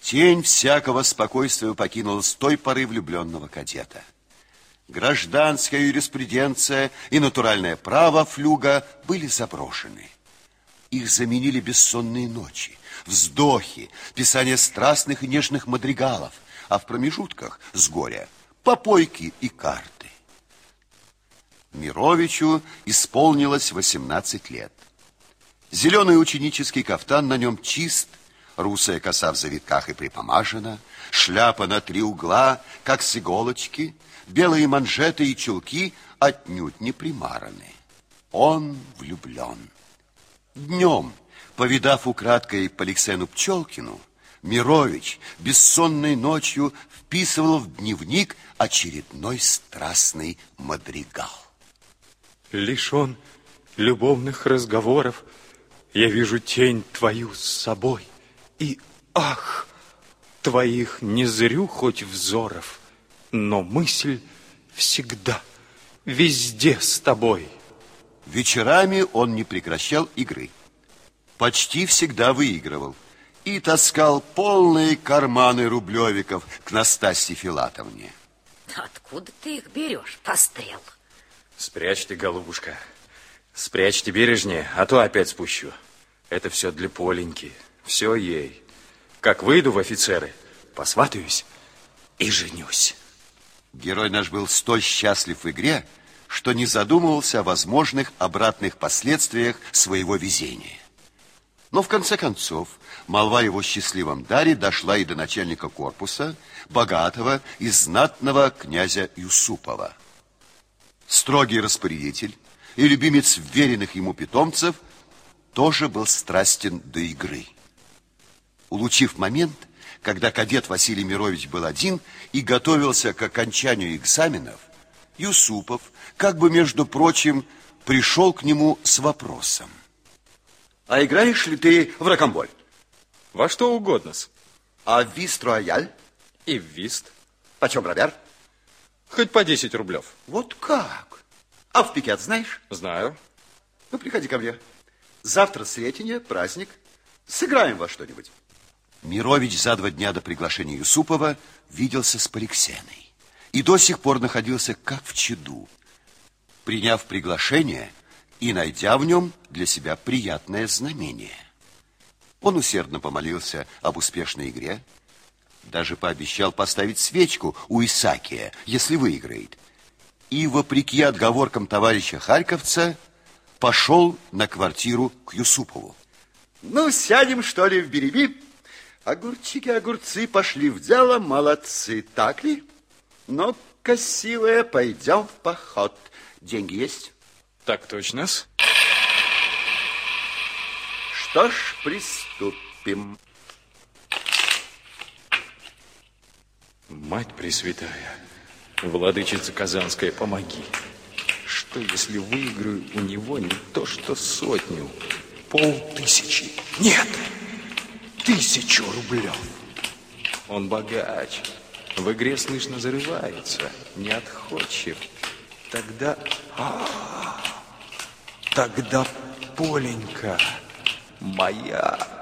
Тень всякого спокойствия покинула с той поры влюбленного кадета. Гражданская юриспруденция и натуральное право флюга были заброшены. Их заменили бессонные ночи, вздохи, писание страстных и нежных мадригалов, а в промежутках с горя попойки и карты. Мировичу исполнилось 18 лет. Зеленый ученический кафтан на нем чист, русая коса в завитках и припомажена, шляпа на три угла, как с иголочки, белые манжеты и чулки отнюдь не примараны. Он влюблен. Днем, повидав украдкой Поликсену Пчелкину, Мирович бессонной ночью вписывал в дневник очередной страстный мадригал. Лишь он любовных разговоров, я вижу тень твою с собой, и ах, твоих не зрю хоть взоров, но мысль всегда, везде с тобой. Вечерами он не прекращал игры. Почти всегда выигрывал и таскал полные карманы рублевиков к Настасье Филатовне. Откуда ты их берешь, пострел? Спрячь ты, голубушка. Спрячьте бережнее, а то опять спущу. Это все для Поленьки, все ей. Как выйду в офицеры, посватаюсь и женюсь. Герой наш был столь счастлив в игре, что не задумывался о возможных обратных последствиях своего везения. Но в конце концов, молва его счастливом даре дошла и до начальника корпуса, богатого и знатного князя Юсупова. Строгий распорядитель и любимец веренных ему питомцев тоже был страстен до игры. Улучив момент, когда кадет Василий Мирович был один и готовился к окончанию экзаменов, Юсупов, как бы, между прочим, пришел к нему с вопросом. А играешь ли ты в ракомболь? Во что угодно -с. А в вист-рояль? И в вист. Почем робер? Хоть по 10 рублев. Вот как? А в пикет знаешь? Знаю. Ну, приходи ко мне. Завтра Сретение, праздник. Сыграем во что-нибудь. Мирович за два дня до приглашения Юсупова виделся с Поликсеной и до сих пор находился как в чаду. Приняв приглашение и найдя в нем для себя приятное знамение. Он усердно помолился об успешной игре, даже пообещал поставить свечку у Исакия, если выиграет. И, вопреки отговоркам товарища Харьковца, пошел на квартиру к Юсупову. Ну, сядем, что ли, в береби? Огурчики, огурцы пошли в дело, молодцы, так ли? Ну, красивая, пойдем в поход. Деньги есть? Так точно -с. Что ж, приступим. Мать Пресвятая, владычица Казанская, помоги. Что, если выиграю у него не то что сотню, полтысячи? Нет, тысячу рублев. Он богач, в игре слышно зарывается, не отходчив. Тогда... А, тогда Поленька моя...